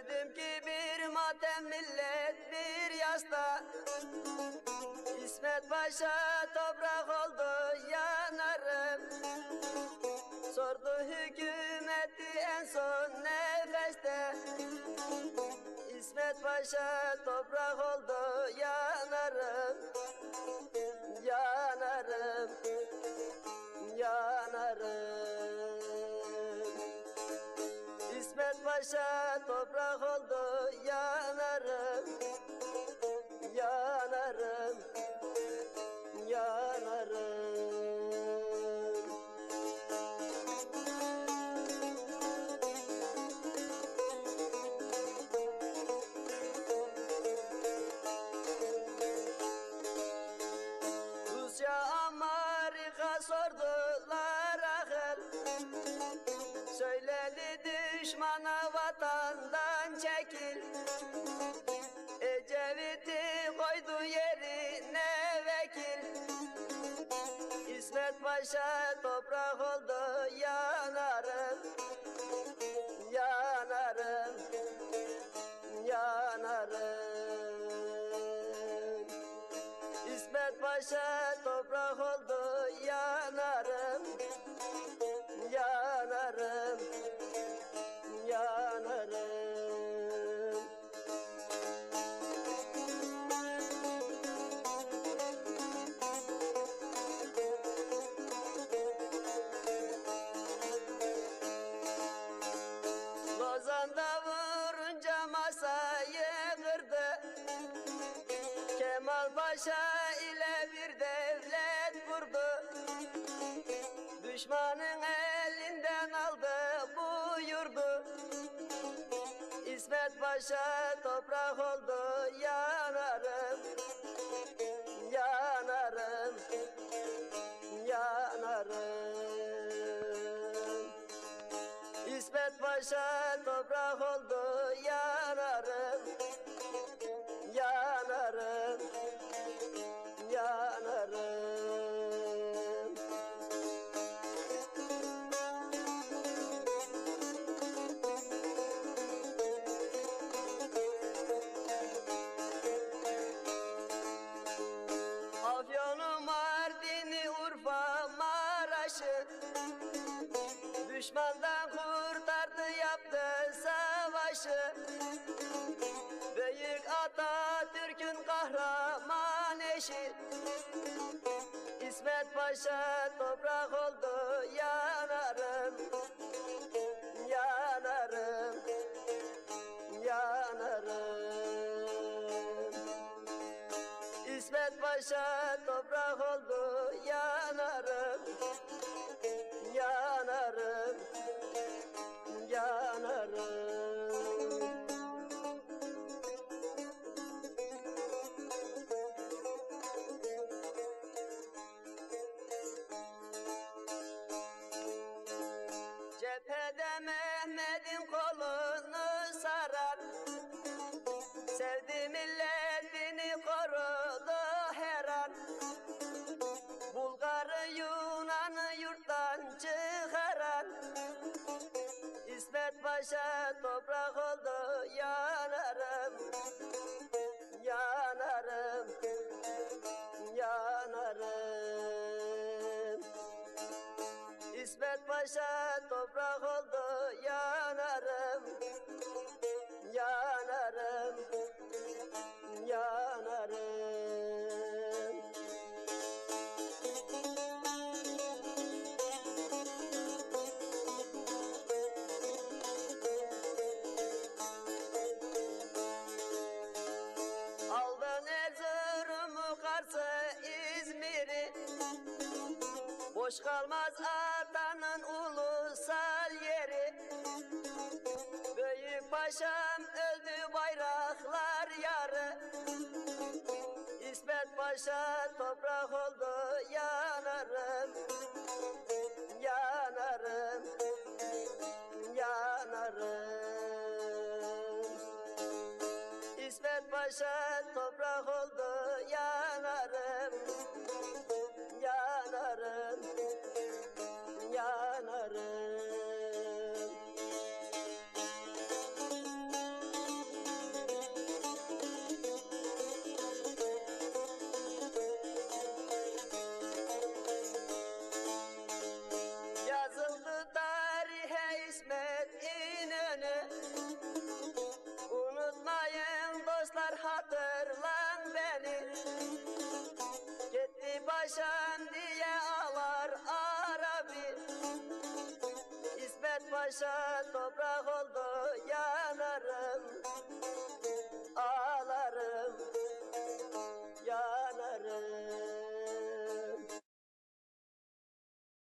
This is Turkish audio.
Gördüm ki bir matem millet bir yasta. İsmet Paşa toprak oldu yanarım. Sordu hükümeti en son nefeste. İsmet Paşa toprak oldu yanarım. Yanarım Yanarım. İsmet Paşa Düşmana vatandan çekil. Ecevit'i koydu yerine vekil. İsmet Paşa toprak oldu yanarım. Yanarım Yanarım. İsmet Paşa toprak oldu Paşa ile bir devlet kurdu. Düşmanın elinden aldı bu yurdu İsmet Paşa toprak oldu yanarım Yanarım Yanarım. İsmet Paşa toprak oldu Düşmandan kurtardı yaptı savaşı. Büyük Atatürk'ün kahraman eşi. İsmet Paşa toprak oldu yanarım Yanarım Yanarım. İsmet Paşa yurttan çıkaran İsmet Paşa toprak oldu yanarım Yanarım Yanarım. İsmet Paşa Boş kalmaz atanın ulusal yeri. Büyük paşam öldü bayraklar yarı. İsmet Paşa toprak oldu yanarım Yanarım Yanarım. İsmet Paşa toprak oldu bırakır lan beni. Gitti paşan diye ağlar Arabi. İsmet Paşa top